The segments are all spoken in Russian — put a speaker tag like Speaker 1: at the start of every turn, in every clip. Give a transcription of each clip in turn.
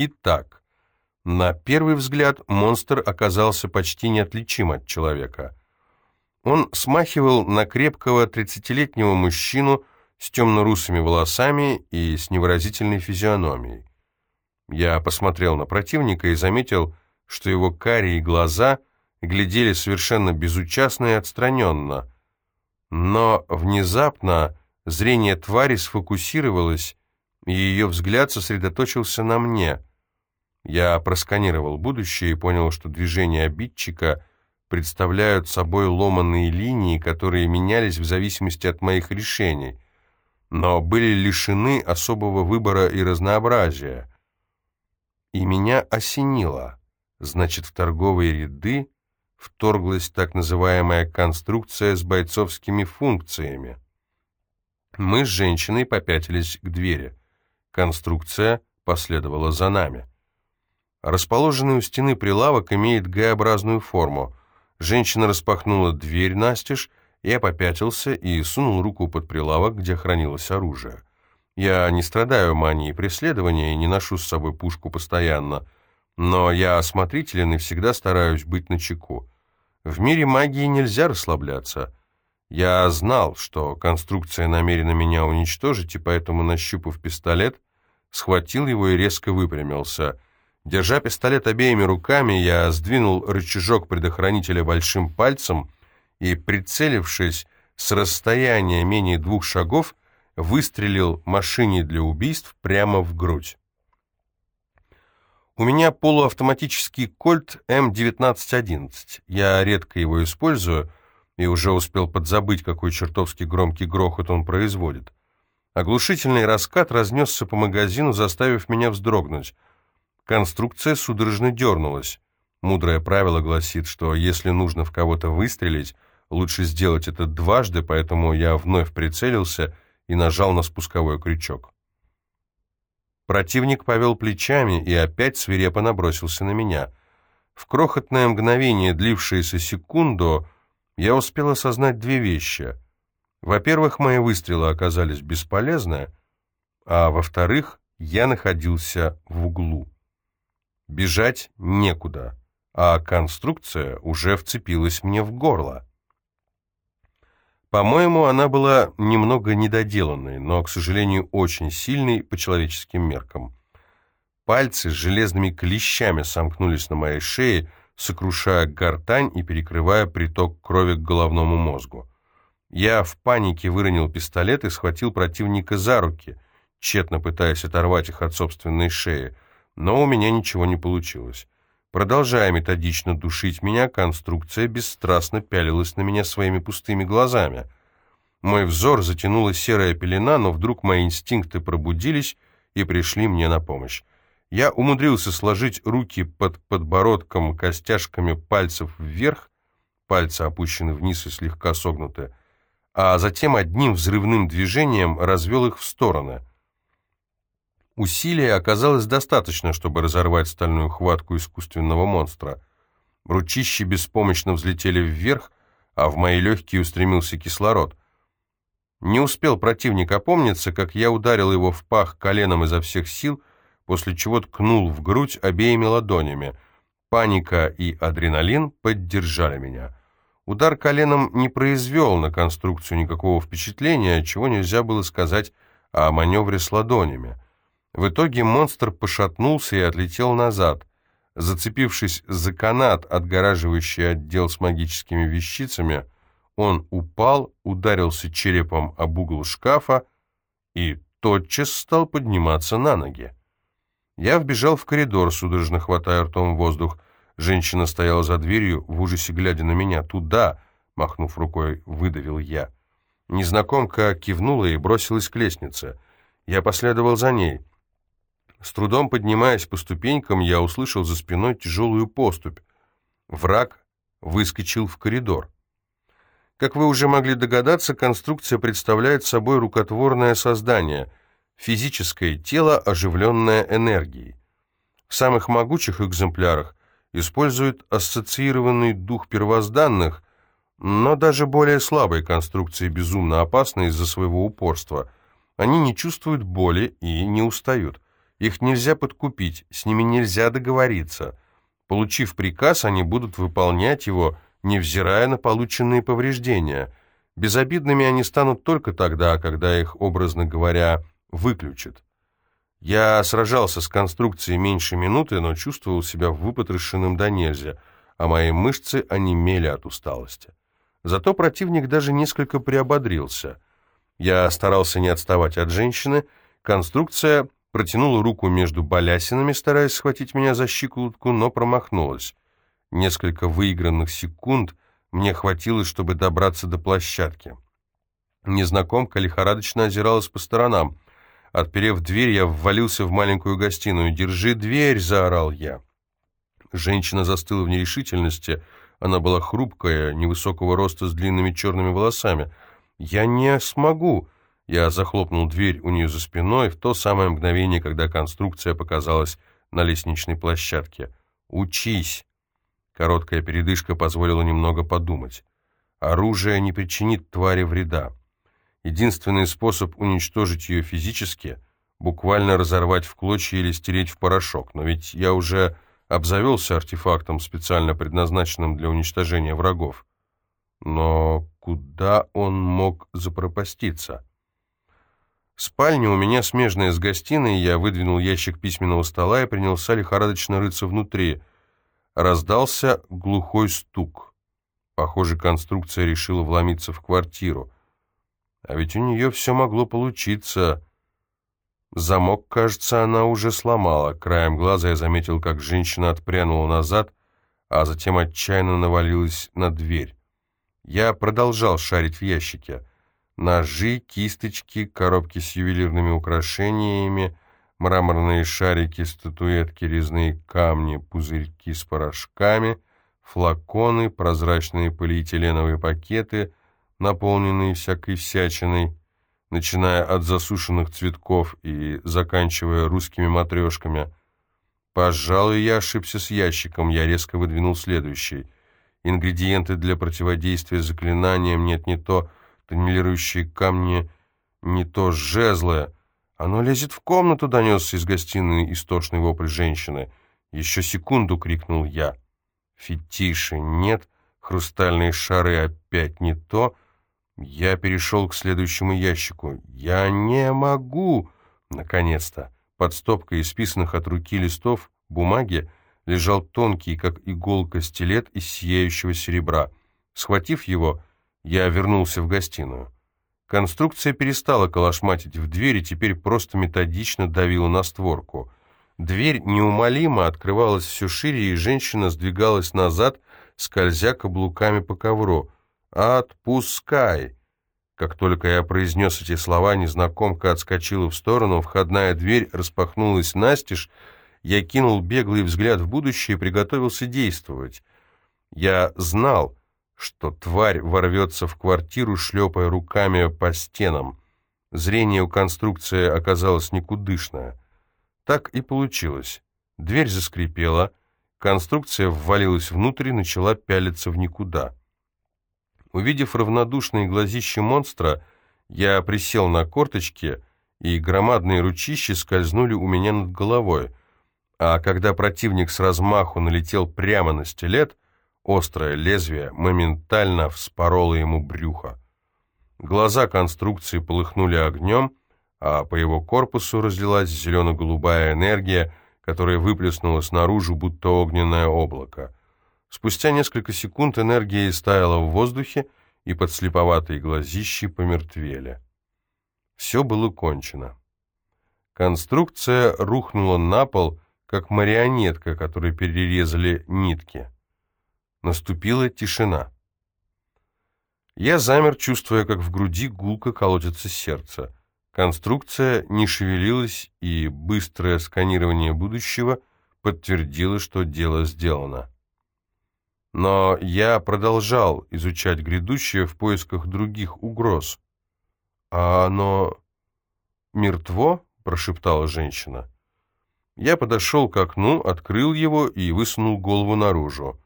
Speaker 1: Итак, на первый взгляд монстр оказался почти неотличим от человека. Он смахивал на крепкого тридцатилетнего мужчину с темно-русыми волосами и с невыразительной физиономией. Я посмотрел на противника и заметил, что его карие глаза глядели совершенно безучастно и отстраненно. Но внезапно зрение твари сфокусировалось, и ее взгляд сосредоточился на мне. Я просканировал будущее и понял, что движения обидчика представляют собой ломанные линии, которые менялись в зависимости от моих решений, но были лишены особого выбора и разнообразия. И меня осенило. Значит, в торговые ряды вторглась так называемая конструкция с бойцовскими функциями. Мы с женщиной попятились к двери. Конструкция последовала за нами. Расположенный у стены прилавок имеет Г-образную форму. Женщина распахнула дверь настежь, я попятился и сунул руку под прилавок, где хранилось оружие. Я не страдаю манией преследования и не ношу с собой пушку постоянно, но я осмотрителен и всегда стараюсь быть начеку. В мире магии нельзя расслабляться. Я знал, что конструкция намерена меня уничтожить, и поэтому, нащупав пистолет, схватил его и резко выпрямился. Держа пистолет обеими руками, я сдвинул рычажок предохранителя большим пальцем и, прицелившись с расстояния менее двух шагов, выстрелил машине для убийств прямо в грудь. У меня полуавтоматический кольт М1911. Я редко его использую и уже успел подзабыть, какой чертовски громкий грохот он производит. Оглушительный раскат разнесся по магазину, заставив меня вздрогнуть. Конструкция судорожно дернулась. Мудрое правило гласит, что если нужно в кого-то выстрелить, лучше сделать это дважды, поэтому я вновь прицелился и нажал на спусковой крючок. Противник повел плечами и опять свирепо набросился на меня. В крохотное мгновение, длившееся секунду, я успел осознать две вещи. Во-первых, мои выстрелы оказались бесполезны, а во-вторых, я находился в углу. Бежать некуда, а конструкция уже вцепилась мне в горло. По-моему, она была немного недоделанной, но, к сожалению, очень сильной по человеческим меркам. Пальцы с железными клещами сомкнулись на моей шее, сокрушая гортань и перекрывая приток крови к головному мозгу. Я в панике выронил пистолет и схватил противника за руки, тщетно пытаясь оторвать их от собственной шеи, но у меня ничего не получилось. Продолжая методично душить меня, конструкция бесстрастно пялилась на меня своими пустыми глазами. Мой взор затянула серая пелена, но вдруг мои инстинкты пробудились и пришли мне на помощь. Я умудрился сложить руки под подбородком костяшками пальцев вверх, пальцы опущены вниз и слегка согнуты, а затем одним взрывным движением развел их в стороны. Усилия оказалось достаточно, чтобы разорвать стальную хватку искусственного монстра. Ручищи беспомощно взлетели вверх, а в мои легкие устремился кислород. Не успел противник опомниться, как я ударил его в пах коленом изо всех сил, после чего ткнул в грудь обеими ладонями. Паника и адреналин поддержали меня. Удар коленом не произвел на конструкцию никакого впечатления, чего нельзя было сказать о маневре с ладонями. В итоге монстр пошатнулся и отлетел назад. Зацепившись за канат, отгораживающий отдел с магическими вещицами, он упал, ударился черепом об угол шкафа и тотчас стал подниматься на ноги. Я вбежал в коридор, судорожно хватая ртом воздух. Женщина стояла за дверью, в ужасе глядя на меня. «Туда!» — махнув рукой, выдавил я. Незнакомка кивнула и бросилась к лестнице. Я последовал за ней. С трудом поднимаясь по ступенькам, я услышал за спиной тяжелую поступь. Враг выскочил в коридор. Как вы уже могли догадаться, конструкция представляет собой рукотворное создание, физическое тело, оживленное энергией. В самых могучих экземплярах используют ассоциированный дух первозданных, но даже более слабые конструкции безумно опасны из-за своего упорства. Они не чувствуют боли и не устают. Их нельзя подкупить, с ними нельзя договориться. Получив приказ, они будут выполнять его, невзирая на полученные повреждения. Безобидными они станут только тогда, когда их, образно говоря, выключат. Я сражался с конструкцией меньше минуты, но чувствовал себя выпотрошенным до нельзя, а мои мышцы онемели от усталости. Зато противник даже несколько приободрился. Я старался не отставать от женщины. Конструкция протянула руку между балясинами, стараясь схватить меня за щиколотку, но промахнулась. Несколько выигранных секунд мне хватило, чтобы добраться до площадки. Незнакомка лихорадочно озиралась по сторонам. Отперев дверь, я ввалился в маленькую гостиную. «Держи дверь!» — заорал я. Женщина застыла в нерешительности. Она была хрупкая, невысокого роста, с длинными черными волосами. «Я не смогу!» Я захлопнул дверь у нее за спиной в то самое мгновение, когда конструкция показалась на лестничной площадке. «Учись!» Короткая передышка позволила немного подумать. Оружие не причинит твари вреда. Единственный способ уничтожить ее физически — буквально разорвать в клочья или стереть в порошок. Но ведь я уже обзавелся артефактом, специально предназначенным для уничтожения врагов. Но куда он мог запропаститься? Спальня у меня смежная с гостиной, я выдвинул ящик письменного стола и принялся лихорадочно рыться внутри. Раздался глухой стук. Похоже, конструкция решила вломиться в квартиру. А ведь у нее все могло получиться. Замок, кажется, она уже сломала. Краем глаза я заметил, как женщина отпрянула назад, а затем отчаянно навалилась на дверь. Я продолжал шарить в ящике. Ножи, кисточки, коробки с ювелирными украшениями, мраморные шарики, статуэтки, резные камни, пузырьки с порошками, флаконы, прозрачные полиэтиленовые пакеты, наполненные всякой всячиной, начиная от засушенных цветков и заканчивая русскими матрешками. Пожалуй, я ошибся с ящиком, я резко выдвинул следующий. Ингредиенты для противодействия заклинаниям нет не то тоннелирующие камни, не то жезлы. Оно лезет в комнату, донесся из гостиной истошный вопль женщины. Еще секунду крикнул я. Фетиши нет, хрустальные шары опять не то. Я перешел к следующему ящику. Я не могу! Наконец-то! Под стопкой исписанных от руки листов бумаги лежал тонкий, как иголка, стилет из сияющего серебра. Схватив его, я вернулся в гостиную. Конструкция перестала колошматить в двери, теперь просто методично давила на створку. Дверь неумолимо открывалась все шире, и женщина сдвигалась назад, скользя каблуками по ковру. «Отпускай!» Как только я произнес эти слова, незнакомка отскочила в сторону, входная дверь распахнулась настежь, я кинул беглый взгляд в будущее и приготовился действовать. Я знал, что тварь ворвется в квартиру, шлепая руками по стенам. Зрение у конструкции оказалось никудышное. Так и получилось. Дверь заскрипела, конструкция ввалилась внутрь и начала пялиться в никуда. Увидев равнодушные глазища монстра, я присел на корточки, и громадные ручища скользнули у меня над головой. А когда противник с размаху налетел прямо на стилет, Острое лезвие моментально вспороло ему брюхо. Глаза конструкции полыхнули огнем, а по его корпусу разлилась зелено-голубая энергия, которая выплеснулась наружу, будто огненное облако. Спустя несколько секунд энергия истаяла в воздухе, и подслеповатые глазищи помертвели. Все было кончено. Конструкция рухнула на пол, как марионетка, которой перерезали нитки. Наступила тишина. Я замер, чувствуя, как в груди гулко колотится сердце. Конструкция не шевелилась, и быстрое сканирование будущего подтвердило, что дело сделано. Но я продолжал изучать грядущее в поисках других угроз. «А оно мертво?» — прошептала женщина. Я подошел к окну, открыл его и высунул голову наружу.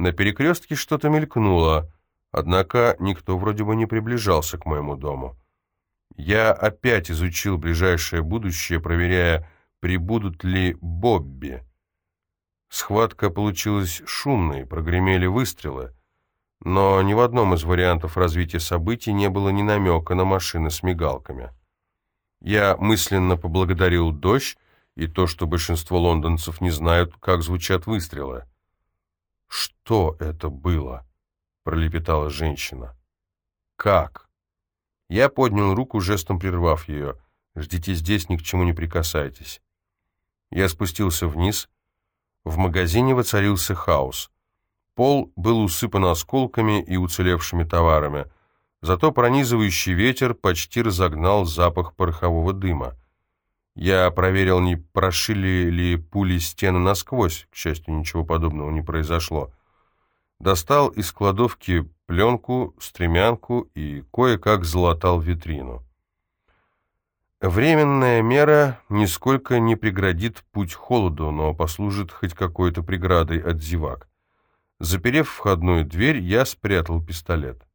Speaker 1: На перекрестке что-то мелькнуло, однако никто вроде бы не приближался к моему дому. Я опять изучил ближайшее будущее, проверяя, прибудут ли Бобби. Схватка получилась шумной, прогремели выстрелы, но ни в одном из вариантов развития событий не было ни намека на машины с мигалками. Я мысленно поблагодарил дождь и то, что большинство лондонцев не знают, как звучат выстрелы. «Что это было?» — пролепетала женщина. «Как?» Я поднял руку, жестом прервав ее. «Ждите здесь, ни к чему не прикасайтесь». Я спустился вниз. В магазине воцарился хаос. Пол был усыпан осколками и уцелевшими товарами. Зато пронизывающий ветер почти разогнал запах порохового дыма. Я проверил, не прошили ли пули стены насквозь. К счастью, ничего подобного не произошло. Достал из кладовки пленку, стремянку и кое-как залатал витрину. Временная мера нисколько не преградит путь холоду, но послужит хоть какой-то преградой от зевак. Заперев входную дверь, я спрятал пистолет.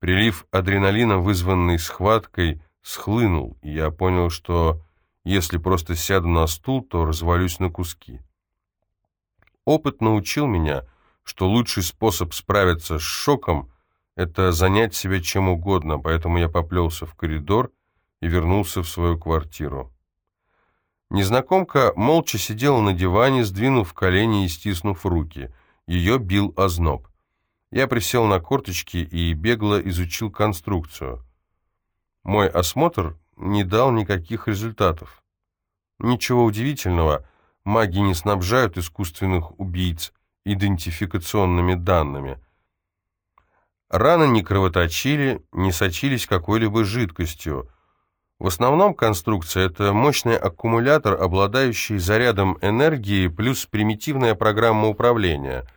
Speaker 1: Прилив адреналина, вызванный схваткой, схлынул, и я понял, что если просто сяду на стул, то развалюсь на куски. Опыт научил меня, что лучший способ справиться с шоком — это занять себя чем угодно, поэтому я поплелся в коридор и вернулся в свою квартиру. Незнакомка молча сидела на диване, сдвинув колени и стиснув руки — ее бил озноб. Я присел на корточки и бегло изучил конструкцию. Мой осмотр не дал никаких результатов. Ничего удивительного, маги не снабжают искусственных убийц идентификационными данными. Раны не кровоточили, не сочились какой-либо жидкостью. В основном конструкция — это мощный аккумулятор, обладающий зарядом энергии плюс примитивная программа управления —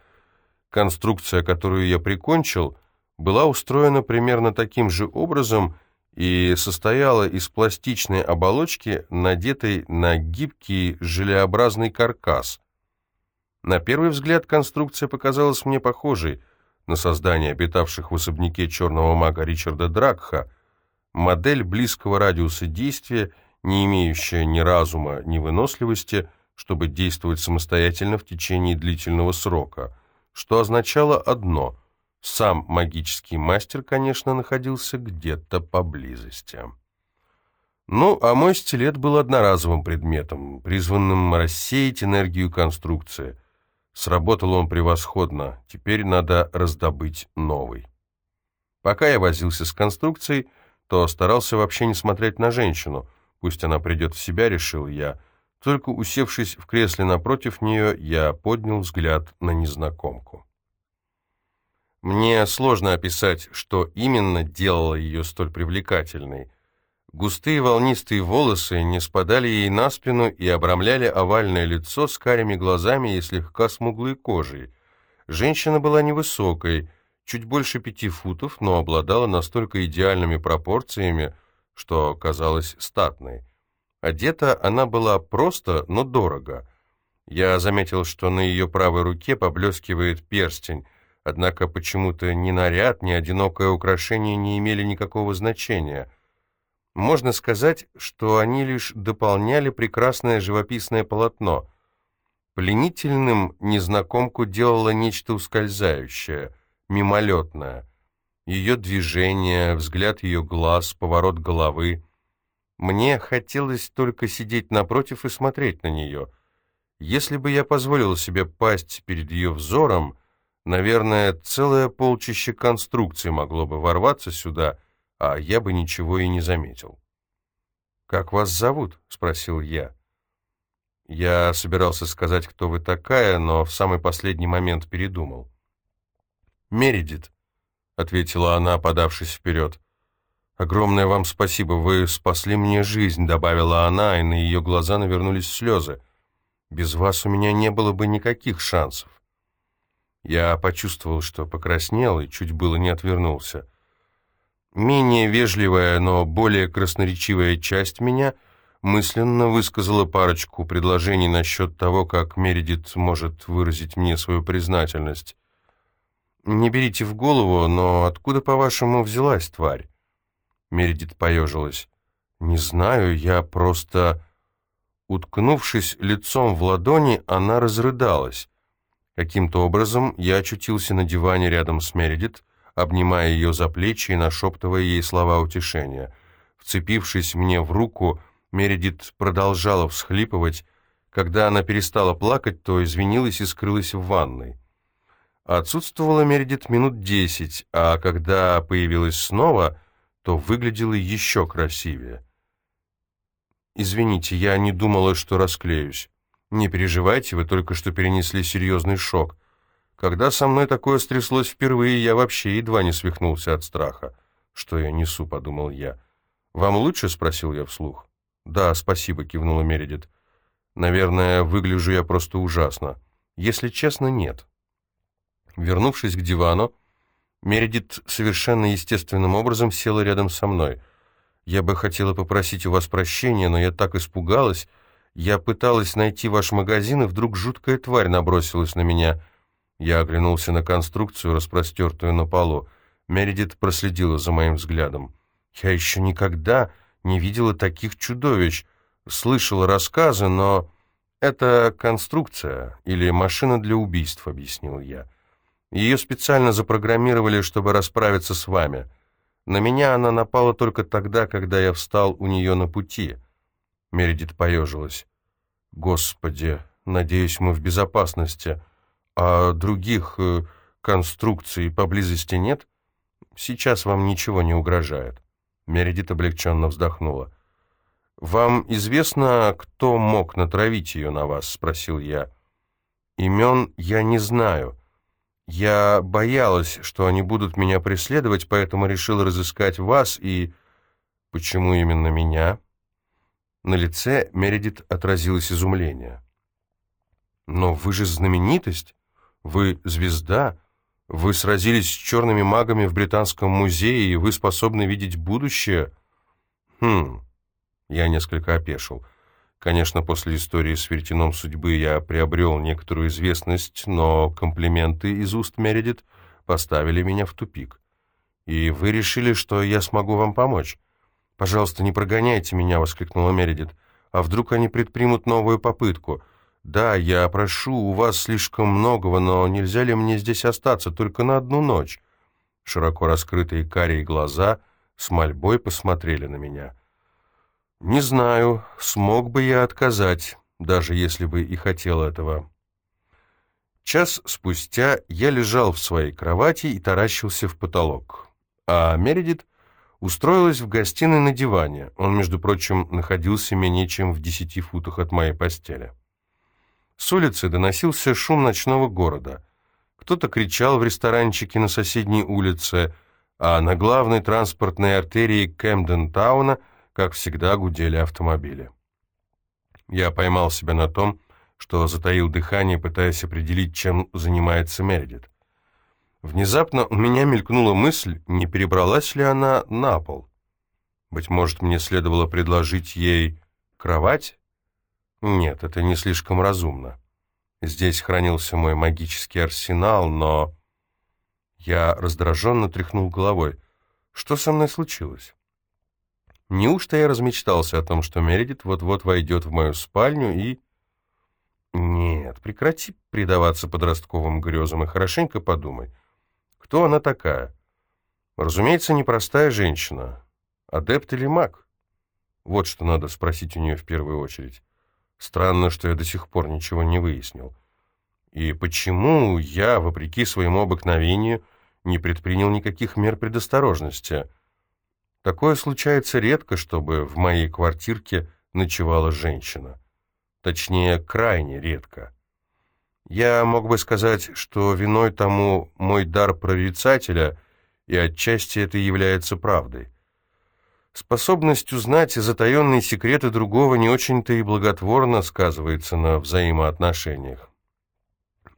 Speaker 1: Конструкция, которую я прикончил, была устроена примерно таким же образом и состояла из пластичной оболочки, надетой на гибкий желеобразный каркас. На первый взгляд конструкция показалась мне похожей на создание обитавших в особняке черного мага Ричарда Дракха, модель близкого радиуса действия, не имеющая ни разума, ни выносливости, чтобы действовать самостоятельно в течение длительного срока – что означало одно – сам магический мастер, конечно, находился где-то поблизости. Ну, а мой стилет был одноразовым предметом, призванным рассеять энергию конструкции. Сработал он превосходно, теперь надо раздобыть новый. Пока я возился с конструкцией, то старался вообще не смотреть на женщину. Пусть она придет в себя, решил я, только усевшись в кресле напротив нее, я поднял взгляд на незнакомку. Мне сложно описать, что именно делало ее столь привлекательной. Густые волнистые волосы не спадали ей на спину и обрамляли овальное лицо с карими глазами и слегка смуглой кожей. Женщина была невысокой, чуть больше пяти футов, но обладала настолько идеальными пропорциями, что казалась статной. Одета она была просто, но дорого. Я заметил, что на ее правой руке поблескивает перстень, однако почему-то ни наряд, ни одинокое украшение не имели никакого значения. Можно сказать, что они лишь дополняли прекрасное живописное полотно. Пленительным незнакомку делало нечто ускользающее, мимолетное. Ее движение, взгляд ее глаз, поворот головы — мне хотелось только сидеть напротив и смотреть на нее. Если бы я позволил себе пасть перед ее взором, наверное, целое полчище конструкций могло бы ворваться сюда, а я бы ничего и не заметил. «Как вас зовут?» — спросил я. Я собирался сказать, кто вы такая, но в самый последний момент передумал. «Мередит», — ответила она, подавшись вперед. «Огромное вам спасибо, вы спасли мне жизнь», — добавила она, и на ее глаза навернулись слезы. «Без вас у меня не было бы никаких шансов». Я почувствовал, что покраснел и чуть было не отвернулся. Менее вежливая, но более красноречивая часть меня мысленно высказала парочку предложений насчет того, как Мередит может выразить мне свою признательность. «Не берите в голову, но откуда, по-вашему, взялась тварь?» Мередит поежилась. «Не знаю, я просто...» Уткнувшись лицом в ладони, она разрыдалась. Каким-то образом я очутился на диване рядом с Мередит, обнимая ее за плечи и нашептывая ей слова утешения. Вцепившись мне в руку, Мередит продолжала всхлипывать. Когда она перестала плакать, то извинилась и скрылась в ванной. Отсутствовала Мередит минут десять, а когда появилась снова, то выглядела еще красивее. «Извините, я не думала, что расклеюсь. Не переживайте, вы только что перенесли серьезный шок. Когда со мной такое стряслось впервые, я вообще едва не свихнулся от страха. Что я несу, подумал я. «Вам лучше?» — спросил я вслух. «Да, спасибо», — кивнула Мередит. «Наверное, выгляжу я просто ужасно. Если честно, нет». Вернувшись к дивану, Мередит совершенно естественным образом села рядом со мной. Я бы хотела попросить у вас прощения, но я так испугалась. Я пыталась найти ваш магазин, и вдруг жуткая тварь набросилась на меня. Я оглянулся на конструкцию, распростертую на полу. Мередит проследила за моим взглядом. Я еще никогда не видела таких чудовищ. Слышала рассказы, но... «Это конструкция или машина для убийств», — объяснил я. «Ее специально запрограммировали, чтобы расправиться с вами. На меня она напала только тогда, когда я встал у нее на пути. Мередит поежилась. Господи, надеюсь, мы в безопасности. А других э, конструкций поблизости нет? Сейчас вам ничего не угрожает. Мередит облегченно вздохнула. «Вам известно, кто мог натравить ее на вас?» — спросил я. «Имен я не знаю. Я боялась, что они будут меня преследовать, поэтому решил разыскать вас и... Почему именно меня? На лице Мередит отразилось изумление. Но вы же знаменитость, вы звезда, вы сразились с черными магами в Британском музее, и вы способны видеть будущее. Хм, я несколько опешил. Конечно, после истории с вертином судьбы я приобрел некоторую известность, но комплименты из уст Мередит поставили меня в тупик. И вы решили, что я смогу вам помочь? «Пожалуйста, не прогоняйте меня», — воскликнула Мередит. «А вдруг они предпримут новую попытку? Да, я прошу у вас слишком многого, но нельзя ли мне здесь остаться только на одну ночь?» Широко раскрытые карие глаза с мольбой посмотрели на меня. Не знаю, смог бы я отказать, даже если бы и хотел этого. Час спустя я лежал в своей кровати и таращился в потолок. А Мередит устроилась в гостиной на диване. Он, между прочим, находился менее чем в десяти футах от моей постели. С улицы доносился шум ночного города. Кто-то кричал в ресторанчике на соседней улице, а на главной транспортной артерии Кэмден-тауна – как всегда, гудели автомобили. Я поймал себя на том, что затаил дыхание, пытаясь определить, чем занимается Мередит. Внезапно у меня мелькнула мысль, не перебралась ли она на пол. Быть может, мне следовало предложить ей кровать? Нет, это не слишком разумно. Здесь хранился мой магический арсенал, но... Я раздраженно тряхнул головой. Что со мной случилось? Неужто я размечтался о том, что Мередит вот-вот войдет в мою спальню и... Нет, прекрати предаваться подростковым грезам и хорошенько подумай. Кто она такая? Разумеется, непростая женщина. Адепт или маг? Вот что надо спросить у нее в первую очередь. Странно, что я до сих пор ничего не выяснил. И почему я, вопреки своему обыкновению, не предпринял никаких мер предосторожности — Такое случается редко, чтобы в моей квартирке ночевала женщина. Точнее, крайне редко. Я мог бы сказать, что виной тому мой дар прорицателя, и отчасти это является правдой. Способность узнать затаенные секреты другого не очень-то и благотворно сказывается на взаимоотношениях.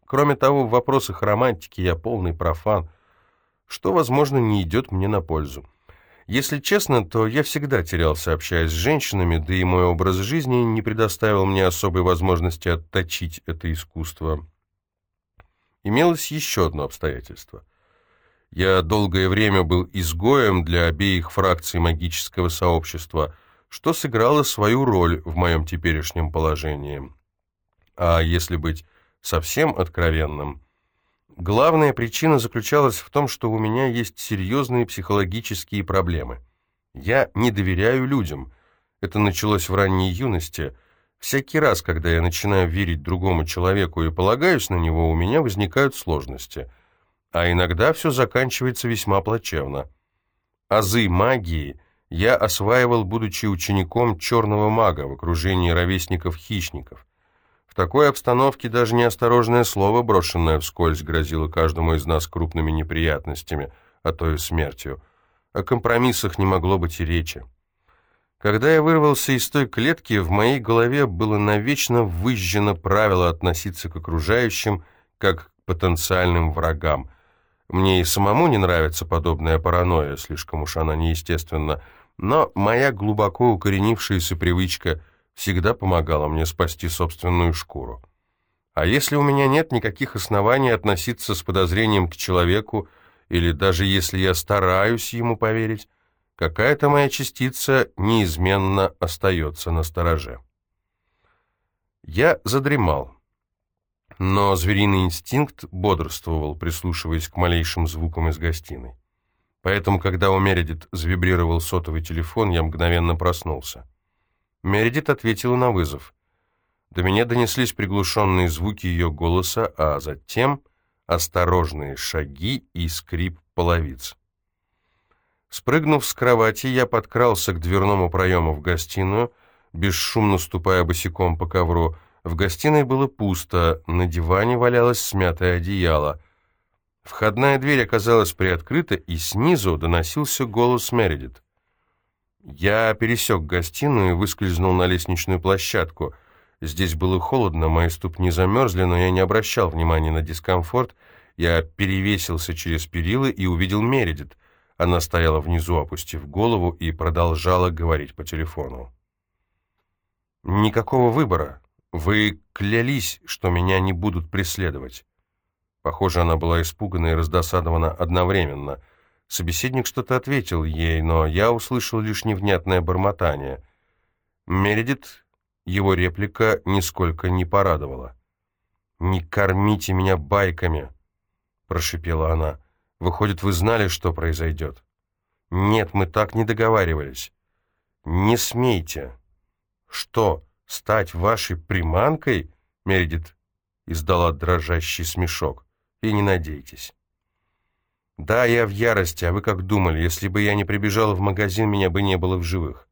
Speaker 1: Кроме того, в вопросах романтики я полный профан, что, возможно, не идет мне на пользу. Если честно, то я всегда терялся, общаясь с женщинами, да и мой образ жизни не предоставил мне особой возможности отточить это искусство. Имелось еще одно обстоятельство. Я долгое время был изгоем для обеих фракций магического сообщества, что сыграло свою роль в моем теперешнем положении. А если быть совсем откровенным, главная причина заключалась в том, что у меня есть серьезные психологические проблемы. Я не доверяю людям. Это началось в ранней юности. Всякий раз, когда я начинаю верить другому человеку и полагаюсь на него, у меня возникают сложности. А иногда все заканчивается весьма плачевно. Азы магии я осваивал, будучи учеником черного мага в окружении ровесников-хищников. В такой обстановке даже неосторожное слово, брошенное вскользь, грозило каждому из нас крупными неприятностями, а то и смертью. О компромиссах не могло быть и речи. Когда я вырвался из той клетки, в моей голове было навечно выжжено правило относиться к окружающим как к потенциальным врагам. Мне и самому не нравится подобная паранойя, слишком уж она неестественна, но моя глубоко укоренившаяся привычка всегда помогала мне спасти собственную шкуру. А если у меня нет никаких оснований относиться с подозрением к человеку, или даже если я стараюсь ему поверить, какая-то моя частица неизменно остается на стороже. Я задремал, но звериный инстинкт бодрствовал, прислушиваясь к малейшим звукам из гостиной. Поэтому, когда у Мередит завибрировал сотовый телефон, я мгновенно проснулся. Мередит ответила на вызов. До меня донеслись приглушенные звуки ее голоса, а затем осторожные шаги и скрип половиц. Спрыгнув с кровати, я подкрался к дверному проему в гостиную, бесшумно ступая босиком по ковру. В гостиной было пусто, на диване валялось смятое одеяло — Входная дверь оказалась приоткрыта, и снизу доносился голос Мередит. Я пересек гостиную и выскользнул на лестничную площадку. Здесь было холодно, мои ступни замерзли, но я не обращал внимания на дискомфорт. Я перевесился через перила и увидел Мередит. Она стояла внизу, опустив голову, и продолжала говорить по телефону. «Никакого выбора. Вы клялись, что меня не будут преследовать. Похоже, она была испугана и раздосадована одновременно. Собеседник что-то ответил ей, но я услышал лишь невнятное бормотание. Мередит его реплика нисколько не порадовала. «Не кормите меня байками!» — прошипела она. «Выходит, вы знали, что произойдет?» «Нет, мы так не договаривались». «Не смейте!» «Что, стать вашей приманкой?» Мередит издала дрожащий смешок и не надейтесь. Да, я в ярости, а вы как думали, если бы я не прибежала в магазин, меня бы не было в живых.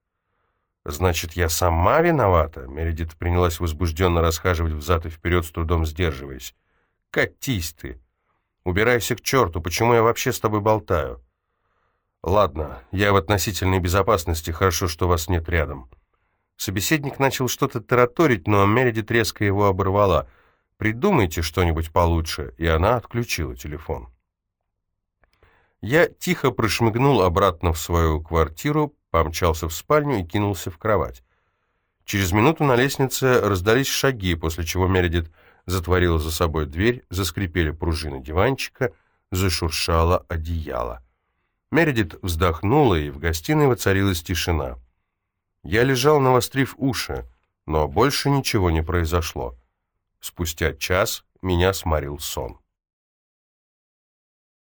Speaker 1: Значит, я сама виновата? Мередит принялась возбужденно расхаживать взад и вперед, с трудом сдерживаясь. Катись ты! Убирайся к черту, почему я вообще с тобой болтаю? Ладно, я в относительной безопасности, хорошо, что вас нет рядом. Собеседник начал что-то тараторить, но Мередит резко его оборвала — Придумайте что-нибудь получше». И она отключила телефон. Я тихо прошмыгнул обратно в свою квартиру, помчался в спальню и кинулся в кровать. Через минуту на лестнице раздались шаги, после чего Мередит затворила за собой дверь, заскрипели пружины диванчика, зашуршало одеяло. Мередит вздохнула, и в гостиной воцарилась тишина. Я лежал, навострив уши, но больше ничего не произошло. Спустя час меня сморил сон.